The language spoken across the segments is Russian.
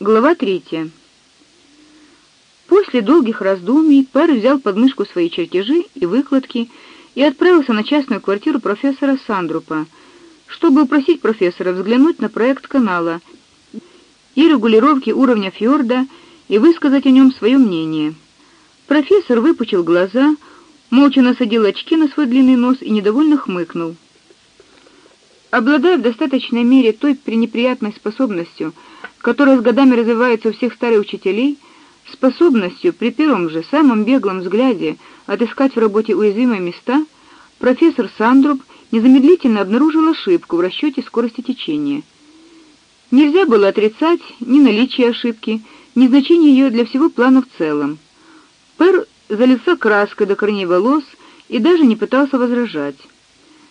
Глава третья. После долгих раздумий Пэр взял под мышку свои чертежи и выкладки и отправился на частную квартиру профессора Сандрупа, чтобы упросить профессора взглянуть на проект канала и регулировки уровня фьорда и высказать о нем свое мнение. Профессор выпучил глаза, молча насадил очки на свой длинный нос и недовольно хмыкнул. Обладая в достаточной мере той пренеприятной способностью, которая с годами развивается у всех старых учителей, способностью при первом же самом беглом взгляде отыскать в работе уязвимые места, профессор Сандруп незамедлительно обнаружил ошибку в расчете скорости течения. Нельзя было отрицать ни наличие ошибки, ни значение ее для всего плана в целом. Пер залился краской до корней волос и даже не пытался возражать.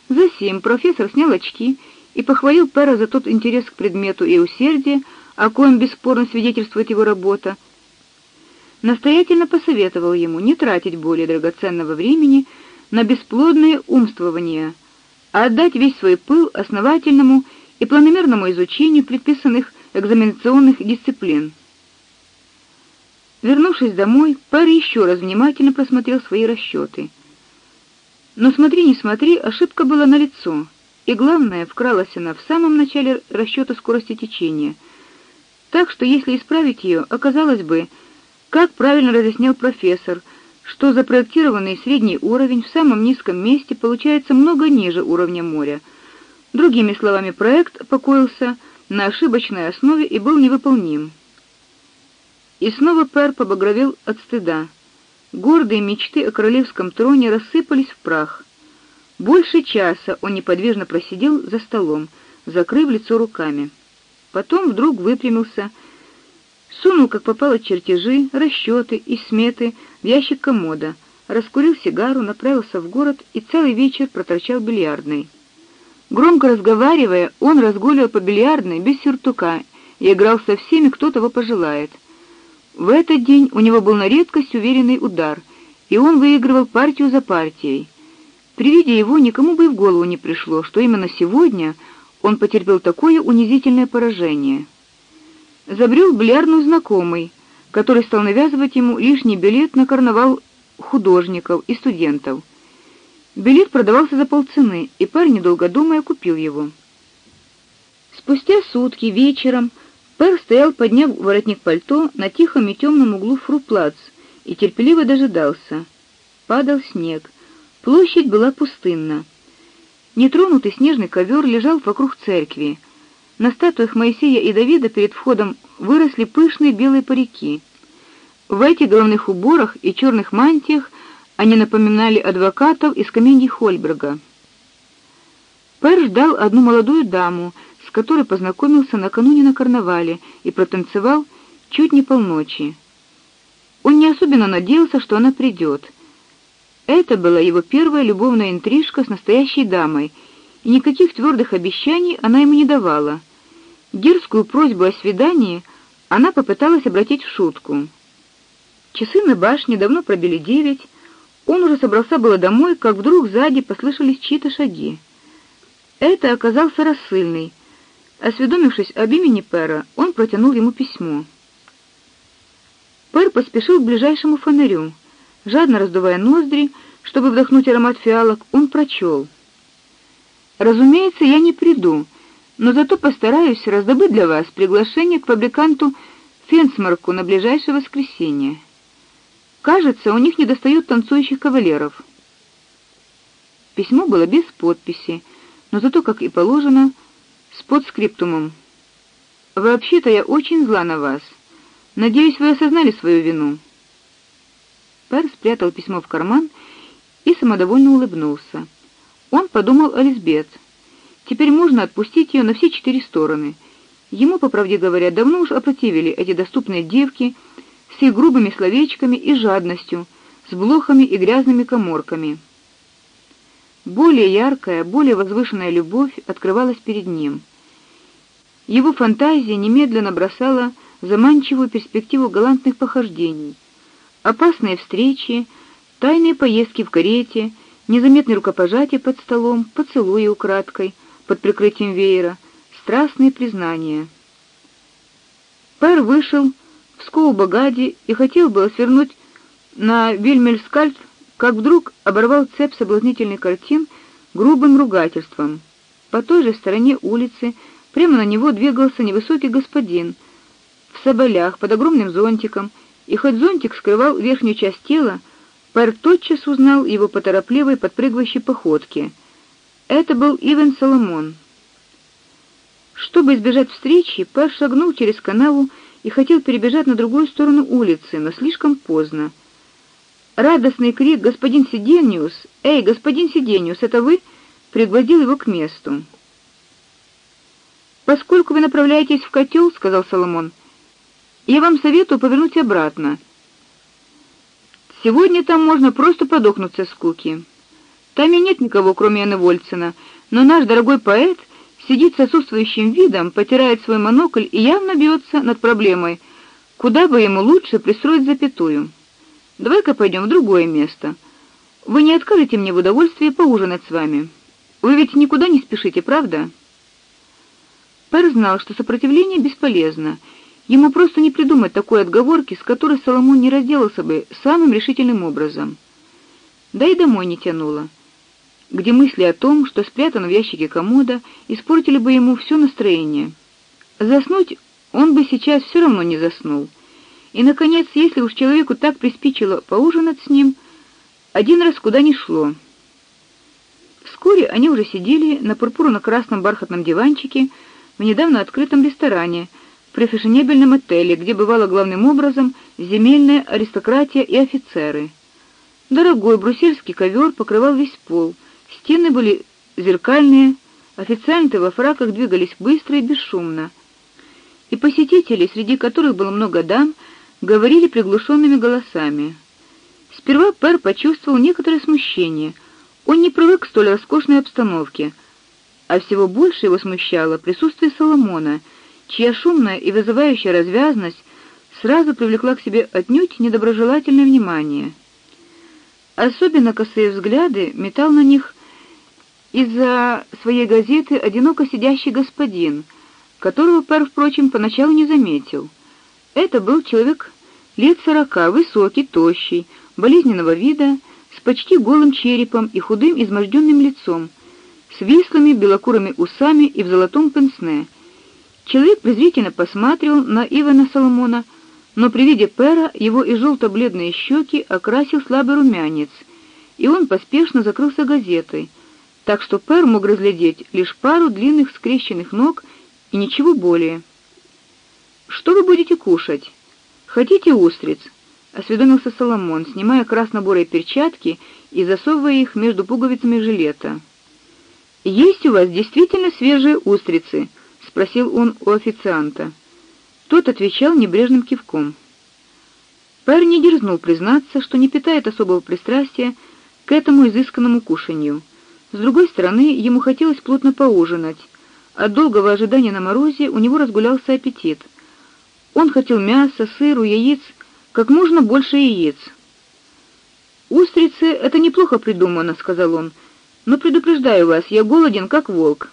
Затем профессор снял очки и похвалил Пера за тот интерес к предмету и усердие, о коем бесспорно свидетельствует его работа. Настоятельно посоветовал ему не тратить более драгоценного времени на бесплодные умствования, а отдать весь свой пыл основательному и планомерному изучению предписанных экзаменационных дисциплин. Вернувшись домой, Пэр еще раз внимательно просмотрел свои расчеты. Но смотри, не смотри, ошибка была налицо, и главное, вкралась она в самом начале расчета скорости течения. Так что если исправить ее, оказалось бы, как правильно разъяснил профессор, что запроектированный средний уровень в самом низком месте получается много ниже уровня моря. Другими словами, проект покоился на ошибочной основе и был невыполним. И снова Пер побагровел от стыда. Гордые мечты о королевском троне рассыпались в прах. Больше часа он неподвижно просидел за столом, закрыв лицо руками. Потом вдруг выпрямился, сунул как попало чертежи, расчеты и сметы в ящик комода, раскурил сигару, направился в город и целый вечер проторчал в бильярдной. Громко разговаривая, он разгуливал по бильярдной без сюртука и играл со всеми, кто того пожелает — в этот день у него был на редкость уверенный удар, и он выигрывал партию за партией. При виде его никому бы и в голову не пришло, что именно сегодня он потерпел такое унизительное поражение. Забрел бильярдную знакомый, который стал навязывать ему лишний билет на карнавал художников и студентов. Билет продавался за полцены, и парень, недолго думая, купил его. Спустя сутки вечером Пэр стоял, подняв воротник пальто на тихом и темном углу фруплац и терпеливо дожидался. Падал снег. Площадь была пустынна. Нетронутый снежный ковер лежал вокруг церкви. На статуях Моисея и Давида перед входом выросли пышные белые парики. В этих головных уборах и черных мантиях они напоминали адвокатов из комедий Хольберга. Пэр ждал одну молодую даму, которой познакомился накануне на карнавале и протанцевал чуть не полночи. Он не особенно надеялся, что она придет. Это была его первая любовная интрижка с настоящей дамой, и никаких твердых обещаний она ему не давала. Дерзкую просьбу о свидании она попыталась обратить в шутку. Часы на башне давно пробили девять. Он уже собрался было домой, как вдруг сзади послышались чьи-то шаги. Это оказался рассыльный, Осведомившись об имени Пэра, он протянул ему письмо. Пэр поспешил к ближайшему фонарю. Жадно раздувая ноздри, чтобы вдохнуть аромат фиалок, он прочел. Разумеется, я не приду, но зато постараюсь раздобыть для вас приглашение к фабриканту Фенсмарку на ближайшее воскресенье. Кажется, у них недостает танцующих кавалеров. Письмо было без подписи, но зато, как и положено, с подскриптумом. Вообще-то я очень зла на вас. Надеюсь, вы осознали свою вину. Пер спрятал письмо в карман и самодовольно улыбнулся. Он подумал о Лизбет. Теперь можно отпустить ее на все четыре стороны. Ему, по правде говоря, давно уж опротивили эти доступные девки с их грубыми словечками и жадностью, с блохами и грязными каморками. Более яркая, более возвышенная любовь открывалась перед ним. Его фантазия немедленно бросала заманчивую перспективу галантных похождений, опасные встречи, тайные поездки в карете, незаметные рукопожатия под столом, поцелуи украдкой под прикрытием веера, страстные признания. Пэр вышел в Скоубагаде и хотел было свернуть на Вильмельскальд, как вдруг оборвал цепь соблазнительных картин грубым ругательством. По той же стороне улицы прямо на него двигался невысокий господин в соболях под огромным зонтиком, и хоть зонтик скрывал верхнюю часть тела, Пэр тотчас узнал его по торопливой подпрыгивающей походке. Это был Иван Соломон. Чтобы избежать встречи, Пэр шагнул через канаву и хотел перебежать на другую сторону улицы, но слишком поздно. Радостный крик господин Сидениус: "Эй, господин Сидениус, это вы?" пригвоздил его к месту. Поскольку вы направляетесь в котел, сказал Соломон. Я вам советую повернуть обратно. Сегодня там можно просто подохнуться с скуки. Там и нет никого, кроме Анны Вольцена, но наш дорогой поэт сидит с отсутствующим видом, потирает свой монокль и явно бьется над проблемой, куда бы ему лучше пристроить запятую. Давай-ка пойдем в другое место. Вы не откажете мне в удовольствии поужинать с вами. Вы ведь никуда не спешите, правда? Пэр знал, что сопротивление бесполезно. Ему просто не придумать такой отговорки, с которой Соломон не разделался бы самым решительным образом. Да и домой не тянуло, где мысли о том, что спрятано в ящике комода, испортили бы ему все настроение. Заснуть он бы сейчас все равно не заснул. И наконец, если уж человеку так приспичило поужинать с ним, один раз куда ни шло. Вскоре они уже сидели на пурпурно-красном бархатном диванчике в недавно открытом ресторане при фешенебельном отеле, где бывало главным образом земельная аристократия и офицеры. Дорогой брусельский ковер покрывал весь пол. Стены были зеркальные, официанты во фраках двигались быстро и бесшумно. И посетители, среди которых было много дам, говорили приглушенными голосами. Сперва Пер почувствовал некоторое смущение. Он не привык к столь роскошной обстановке, а всего больше его смущало присутствие Соломона, чья шумная и вызывающая развязность сразу привлекла к себе отнюдь недоброжелательное внимание. Особенно косые взгляды метал на них из-за своей газеты одиноко сидящий господин, которого Пер, впрочем, поначалу не заметил. Это был человек лет сорока, высокий, тощий, болезненного вида, с почти голым черепом и худым изможденным лицом, с вислыми белокурыми усами и в золотом пенсне. Человек презрительно посматривал на Ивана Соломона, но при виде Пера его и желто бледные щеки окрасил слабый румянец, и он поспешно закрылся газетой, так что Пер мог разглядеть лишь пару длинных скрещенных ног и ничего более. Что вы будете кушать? Хотите устриц? осведомился Соломон, снимая красно-бурые перчатки и засовывая их между пуговицами жилета. Есть у вас действительно свежие устрицы? спросил он у официанта. Тот отвечал небрежным кивком. Пэр не дерзнул признаться, что не питает особого пристрастия к этому изысканному кушанью. С другой стороны, ему хотелось плотно поужинать. От долгого ожидания на морозе у него разгулялся аппетит. Он хотел мяса, сыру, яиц, как можно больше яиц. Устрицы это неплохо придумано, сказал он. Но предупреждаю вас, я голоден как волк.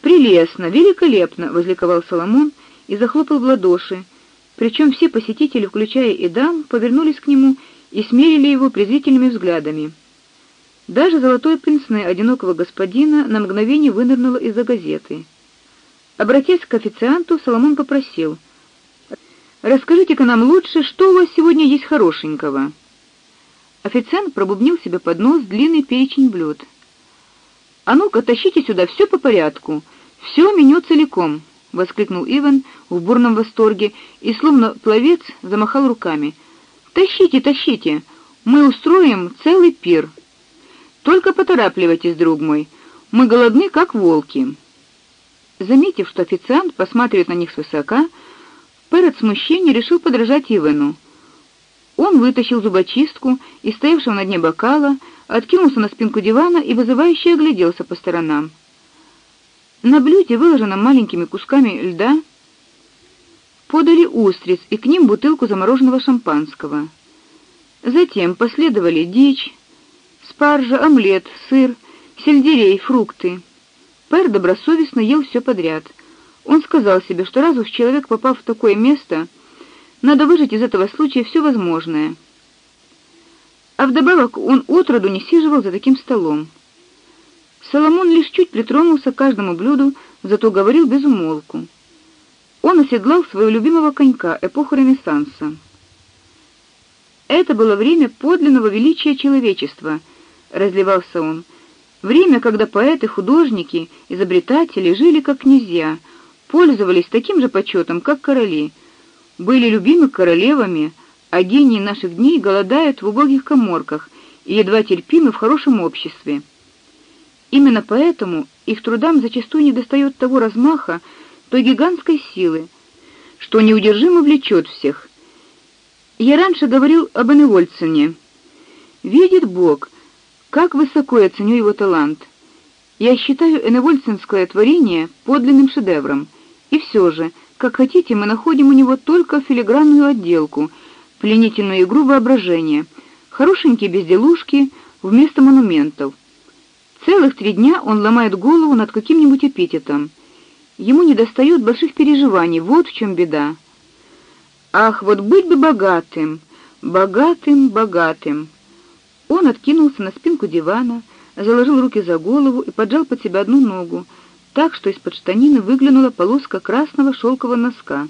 Прелестно, великолепно, возликовал Соломон и захлопал в ладоши. Причем все посетители, включая и дам, повернулись к нему и смерили его презрительными взглядами. Даже золотой пенсне одинокого господина на мгновение вынырнуло из-за газеты. Обратясь к официанту, Соломон попросил: Расскажите-ка нам лучше, что у вас сегодня есть хорошенького. Официант пробубнил себе под нос длинный перечень блюд. А ну-ка, тащите сюда все по порядку, все меню целиком, воскликнул Иван в бурном восторге и словно пловец замахал руками. Тащите, тащите. Мы устроим целый пир. Только поторапливайтесь, друг мой. Мы голодны как волки. Заметив, что официант посматривает на них свысока, Пэр от смущения решил подражать Ивену. Он вытащил зубочистку и стоявшего на дне бокала, откинулся на спинку дивана и вызывающе огляделся по сторонам. На блюде, выложенном маленькими кусками льда, подали устриц и к ним бутылку замороженного шампанского. Затем последовали дичь, спаржа, омлет, сыр, сельдерей, фрукты. Пэр добросовестно ел все подряд. Он сказал себе, что раз уж человек попал в такое место, надо выжать из этого случая все возможное. А вдобавок он отроду не сиживал за таким столом. Соломон лишь чуть притронулся к каждому блюду, зато говорил без умолку. Он оседлал своего любимого конька эпоху Ренессанса. Это было время подлинного величия человечества, разливался он. Время, когда поэты, художники, изобретатели жили как князья, пользовались таким же почетом, как короли, были любимы королевами, а гении наших дней голодают в убогих каморках и едва терпимы в хорошем обществе. Именно поэтому их трудам зачастую недостает того размаха, той гигантской силы, что неудержимо влечет всех. Я раньше говорил об Эневольцине. Видит Бог, как высоко я ценю его талант. Я считаю Эневольцинское творение подлинным шедевром. И все же, как хотите, мы находим у него только филигранную отделку, пленительную игру воображения, хорошенькие безделушки вместо монументов. Целых три дня он ломает голову над каким-нибудь эпитетом. Ему недостает больших переживаний, вот в чем беда. Ах, вот быть бы богатым, богатым, богатым. Он откинулся на спинку дивана, заложил руки за голову и поджал под себя одну ногу, так что из-под штанины выглянула полоска красного шелкового носка.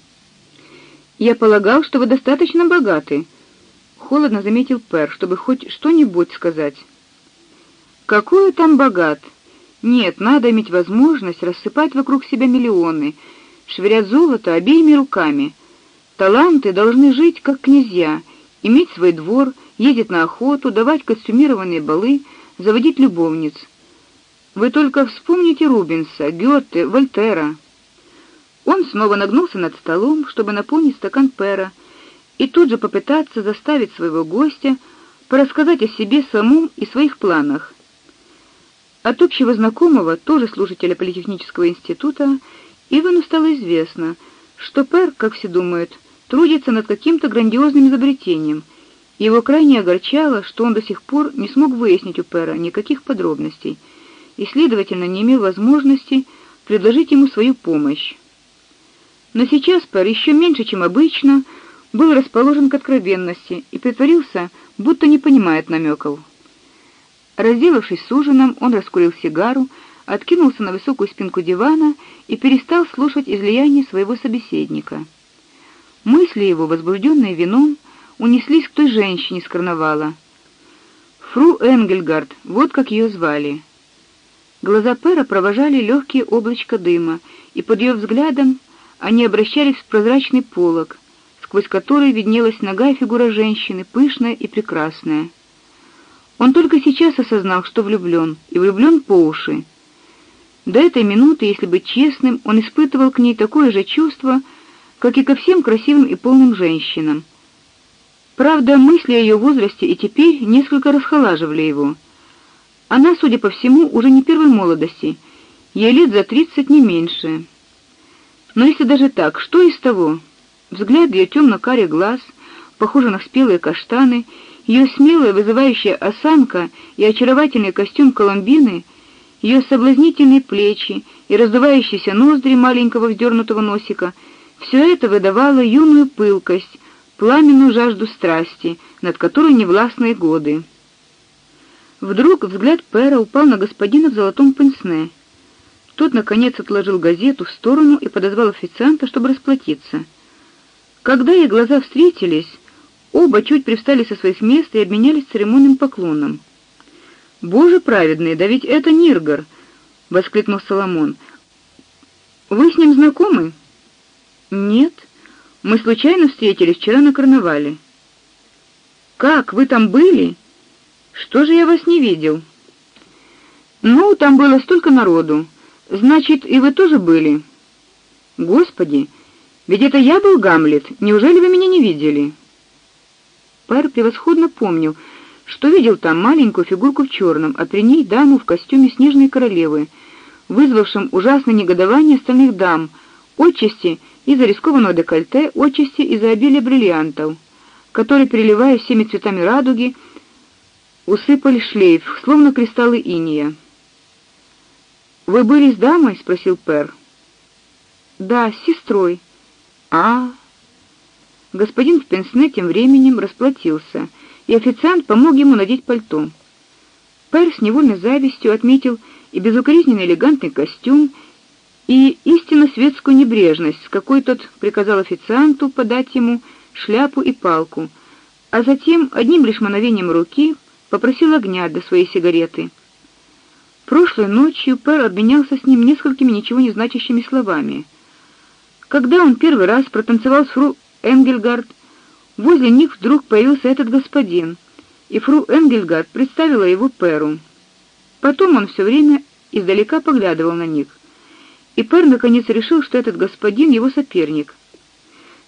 Я полагал, что вы достаточно богаты, холодно заметил Пер, чтобы хоть что-нибудь сказать. Какое там богат? Нет, надо иметь возможность рассыпать вокруг себя миллионы, швырять золото обеими руками. Таланты должны жить как князья, иметь свой двор, ездить на охоту, давать костюмированные балы, заводить любовниц. Вы только вспомните Рубенса, Гёте, Вольтера. Он снова нагнулся над столом, чтобы наполнить стакан пера, и тут же попытаться заставить своего гостя порассказать о себе самом и своих планах. От общего знакомого, тоже слушателя политехнического института, Ивану стало известно, что Пер, как все думают, трудится над каким-то грандиозным изобретением. Его крайне огорчало, что он до сих пор не смог выяснить у Пера никаких подробностей и, следовательно, не имел возможности предложить ему свою помощь. Но сейчас Пэр еще меньше, чем обычно, был расположен к откровенности и притворился, будто не понимает намеков. Разделавшись с ужином, он раскурил сигару, откинулся на высокую спинку дивана и перестал слушать излияние своего собеседника. Мысли его, возбужденные вином, унеслись к той женщине с карнавала. Фру Энгельгард, вот как ее звали. Глаза Пера провожали легкие облачка дыма, и под ее взглядом они обращались в прозрачный полог, сквозь который виднелась ногая фигура женщины, пышная и прекрасная. Он только сейчас осознал, что влюблен, и влюблен по уши. До этой минуты, если быть честным, он испытывал к ней такое же чувство, как и ко всем красивым и полным женщинам. Правда, мысли о ее возрасте и теперь несколько расхолаживали его. Она, судя по всему, уже не первой молодости, ей лет за тридцать не меньше. Но если даже так, что из того? Взгляд ее темно карих глаз, похожий на спелые каштаны, ее смелая, вызывающая осанка и очаровательный костюм коломбины, ее соблазнительные плечи и раздувающиеся ноздри маленького вздернутого носика все это выдавало юную пылкость, пламенную жажду страсти, над которой не властны годы. Вдруг взгляд Пэра упал на господина в золотом пенсне. Тот наконец отложил газету в сторону и подозвал официанта, чтобы расплатиться. Когда их глаза встретились, оба чуть привстали со своих мест и обменялись церемонным поклоном. Боже праведный, да ведь это Ниргар, воскликнул Соломон. Вы с ним знакомы? Нет. Мы случайно встретились вчера на карнавале. Как вы там были? Что же я вас не видел? Ну, там было столько народу. Значит, и вы тоже были. Господи, ведь это я был Гамлет. Неужели вы меня не видели? Пэр превосходно помнил, что видел там маленькую фигурку в черном, а при ней даму в костюме снежной королевы, вызвавшем ужасное негодование остальных дам, отчасти из-за рискованного декольте, отчасти из-за обилия бриллиантов, которые, переливаясь всеми цветами радуги, усыпали шлейф, словно кристаллы иния. Вы были с дамой, спросил Пер. Да, с сестрой. А, господин в пенсне тем временем расплатился, и официант помог ему надеть пальто. Пэр с невольной завистью отметил и безукоризненно элегантный костюм, и истинно светскую небрежность, с какой тот приказал официанту подать ему шляпу и палку, а затем одним лишь мановением руки попросил огня для своей сигареты. Прошлой ночью Пэр обменялся с ним несколькими ничего не значащими словами. Когда он первый раз протанцевал с фру Энгельгард, возле них вдруг появился этот господин, и фру Энгельгард представила его Пэру. Потом он все время издалека поглядывал на них. И Пэр наконец решил, что этот господин его соперник.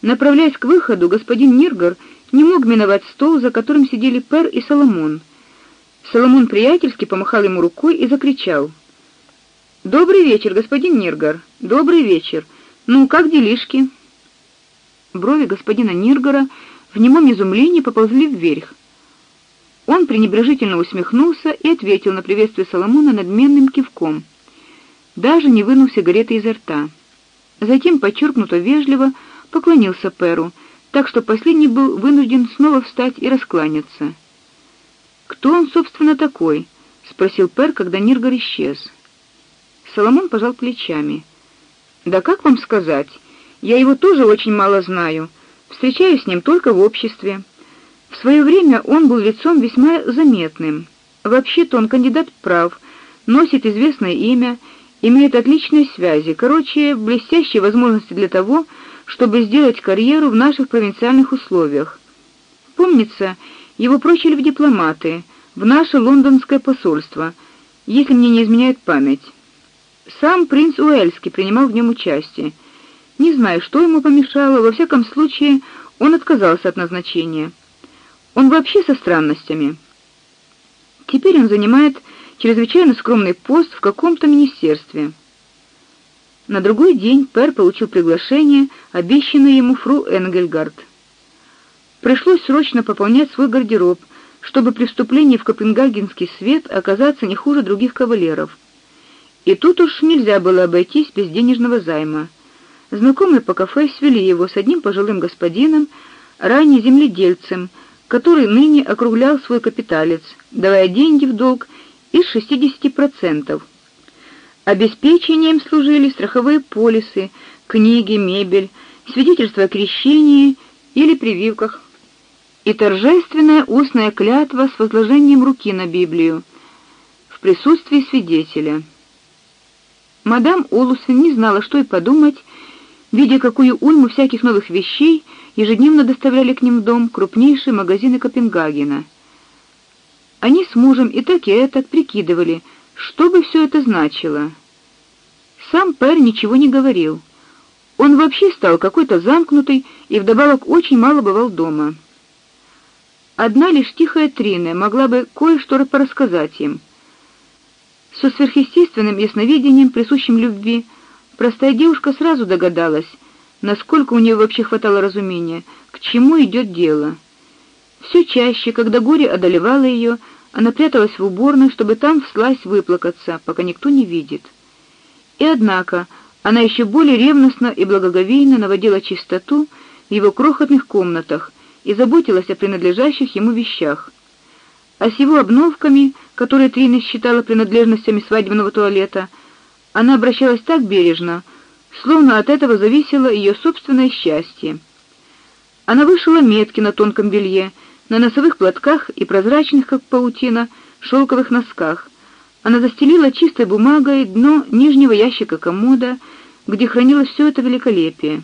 Направляясь к выходу, господин Ниргар не мог миновать стол, за которым сидели Пэр и Соломон. Соломон приятельски помахал ему рукой и закричал: "Добрый вечер, господин Ниргар. Добрый вечер. Ну, как делишки?" Брови господина Ниргара в немом изумлении поползли вверх. Он пренебрежительно усмехнулся и ответил на приветствие Соломона надменным кивком даже не вынув сигареты изо рта. Затем подчеркнуто вежливо поклонился Перу, так что последний был вынужден снова встать и раскланяться. Кто он, собственно, такой? спросил Пер, когда Ниргар исчез. Соломон пожал плечами. Да как вам сказать? Я его тоже очень мало знаю. Встречаюсь с ним только в обществе. В свое время он был лицом весьма заметным. Вообще-то он кандидат прав, носит известное имя имеет отличные связи, короче, блестящие возможности для того, чтобы сделать карьеру в наших провинциальных условиях. Помнится, его прочили в дипломаты, в наше лондонское посольство, если мне не изменяет память. Сам принц Уэльский принимал в нем участие. Не знаю, что ему помешало, во всяком случае, он отказался от назначения. Он вообще со странностями. Теперь он занимает чрезвычайно скромный пост в каком-то министерстве. На другой день Пер получил приглашение, обещанное ему фру Энгельгард. Пришлось срочно пополнять свой гардероб, чтобы при вступлении в Копенгагенский свет оказаться не хуже других кавалеров. И тут уж нельзя было обойтись без денежного займа. Знакомые по кафе свели его с одним пожилым господином, ранее земледельцем, который ныне округлял свой капиталец, давая деньги в долг из 60%. Обеспечением служили страховые полисы, книги, мебель, свидетельства о крещении или прививках и торжественная устная клятва с возложением руки на Библию в присутствии свидетеля. Мадам Олусен не знала, что и подумать, видя, какую уйму всяких новых вещей ежедневно доставляли к ним в дом крупнейшие магазины Копенгагена — они с мужем и так и этак прикидывали, что бы все это значило. Сам Пер ничего не говорил. Он вообще стал какой-то замкнутый и вдобавок очень мало бывал дома. Одна лишь тихая Трина могла бы кое-что порассказать им. Со сверхъестественным ясновидением, присущим любви, простая девушка сразу догадалась, насколько у нее вообще хватало разумения, к чему идет дело. Все чаще, когда горе одолевало ее, она пряталась в уборной, чтобы там вслась выплакаться, пока никто не видит. И однако она еще более ревностно и благоговейно наводила чистоту в его крохотных комнатах и заботилась о принадлежащих ему вещах. А с его обновками, которые Трина считала принадлежностями свадебного туалета, она обращалась так бережно, словно от этого зависело ее собственное счастье. Она вышила метки на тонком белье на носовых платках и прозрачных, как паутина, шелковых носках. Она застелила чистой бумагой дно нижнего ящика комода, где хранилось все это великолепие.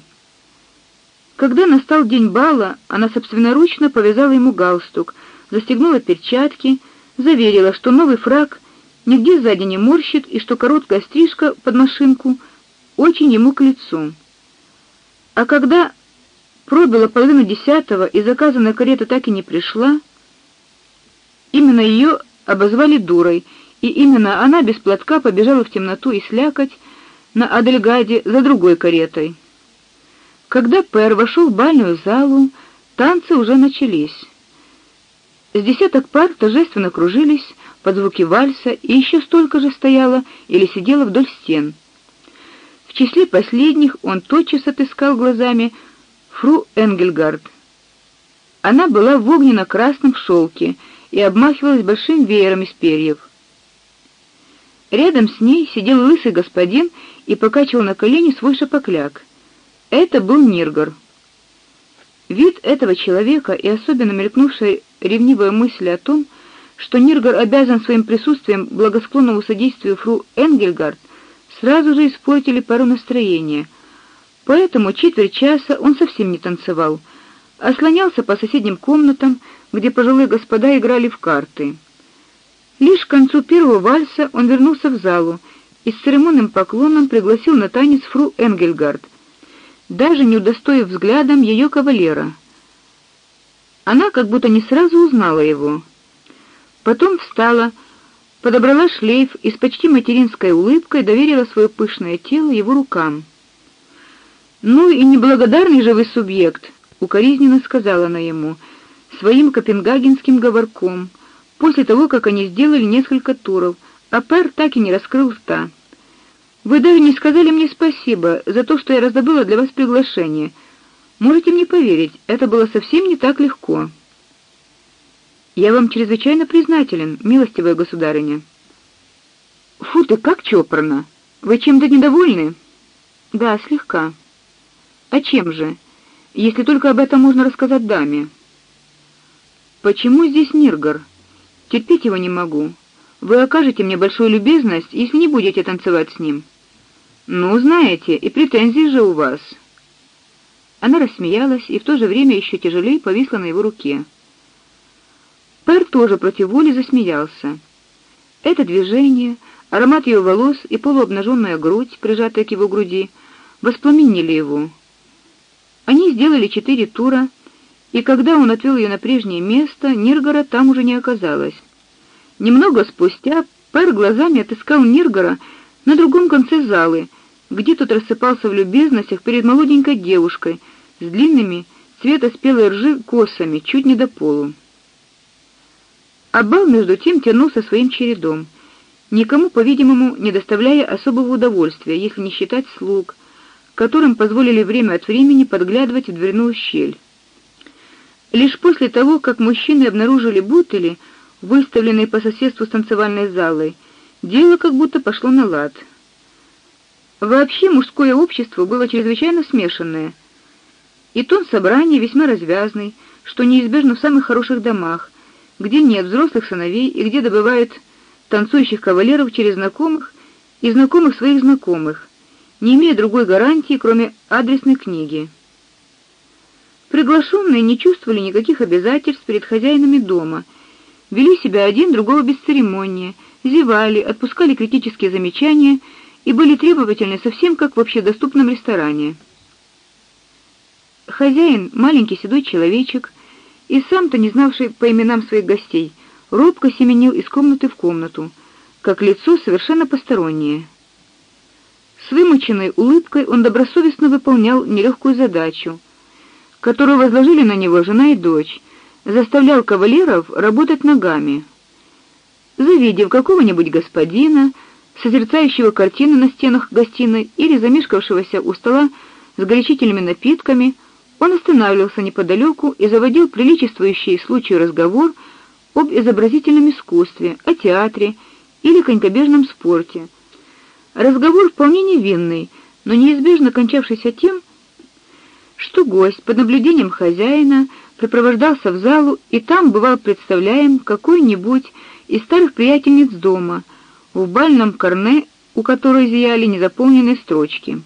Когда настал день бала, она собственноручно повязала ему галстук, застегнула перчатки, заверила, что новый фрак нигде сзади не морщит и что короткая стрижка под машинку очень ему к лицу. А когда Пробило половину десятого, и заказанная карета так и не пришла. Именно ее обозвали дурой, и именно она без платка побежала в темноту и слякоть на Адельгаде за другой каретой. Когда Пер вошел в бальную залу, танцы уже начались. С десяток пар торжественно кружились под звуки вальса, и еще столько же стояло или сидело вдоль стен. В числе последних он тотчас отыскал глазами фру Энгельгард. Она была в огненно-красном шелке и обмахивалась большим веером из перьев. Рядом с ней сидел лысый господин и покачивал на колени свой шапокляк. Это был Ниргор. Вид этого человека и особенно мелькнувшая ревнивая мысль о том, что Ниргор обязан своим присутствием благосклонному содействию фру Энгельгард, сразу же испортили пару настроения. Поэтому четверть часа он совсем не танцевал, а слонялся по соседним комнатам, где пожилые господа играли в карты. Лишь к концу первого вальса он вернулся в залу и с церемонным поклоном пригласил на танец фру Энгельгард, даже не удостоив взглядом ее кавалера. Она как будто не сразу узнала его. Потом встала, подобрала шлейф и с почти материнской улыбкой доверила свое пышное тело его рукам. "Ну и неблагодарный же вы субъект", укоризненно сказала она ему своим копенгагенским говорком, после того, как они сделали несколько туров, а Пер так и не раскрыл рта. Вы даже не сказали мне спасибо за то, что я раздобыла для вас приглашение. Можете мне поверить, это было совсем не так легко. Я вам чрезвычайно признателен, милостивая государыня. Фу ты, как чопорно. Вы чем-то недовольны? Да, слегка. А чем же? Если только об этом можно рассказать даме. Почему здесь Ниргар? Терпеть его не могу. Вы окажете мне большую любезность, если не будете танцевать с ним. Ну, знаете, и претензии же у вас. Она рассмеялась и в то же время еще тяжелее повисла на его руке. Пэр тоже против воли засмеялся. Это движение, аромат ее волос и полуобнаженная грудь, прижатая к его груди, воспламенили его. Они сделали четыре тура, и когда он отвел ее на прежнее место, Ниргора там уже не оказалось. Немного спустя Пэр глазами отыскал Ниргора на другом конце залы, где тот рассыпался в любезностях перед молоденькой девушкой с длинными цвета спелой ржи косами, чуть не до полу. А между тем тянулся своим чередом, никому, по-видимому, не доставляя особого удовольствия, если не считать слуг, которым позволили время от времени подглядывать в дверную щель. Лишь после того, как мужчины обнаружили бутыли, выставленные по соседству с танцевальной залой, дело как будто пошло на лад. Вообще мужское общество было чрезвычайно смешанное. И тон собрания весьма развязный, что неизбежно в самых хороших домах, где нет взрослых сыновей и где добывают танцующих кавалеров через знакомых и знакомых своих знакомых, не имея другой гарантии, кроме адресной книги. Приглашенные не чувствовали никаких обязательств перед хозяинами дома, вели себя один другого бесцеремоннее, зевали, отпускали критические замечания и были требовательны совсем как в общедоступном ресторане. Хозяин, маленький седой человечек, и сам-то не знавший по именам своих гостей, робко семенил из комнаты в комнату, как лицо совершенно постороннее. С вымученной улыбкой он добросовестно выполнял нелегкую задачу, которую возложили на него жена и дочь, заставлял кавалеров работать ногами. Завидев какого-нибудь господина, созерцающего картины на стенах гостиной или замешкавшегося у стола с горячительными напитками, он останавливался неподалеку и заводил приличествующий случаю разговор об изобразительном искусстве, о театре или конькобежном спорте. Разговор вполне невинный, но неизбежно кончавшийся тем, что гость под наблюдением хозяина припровождался в залу и там бывал представляем какой-нибудь из старых приятельниц дома в бальном карне, у которой зияли незаполненные строчки.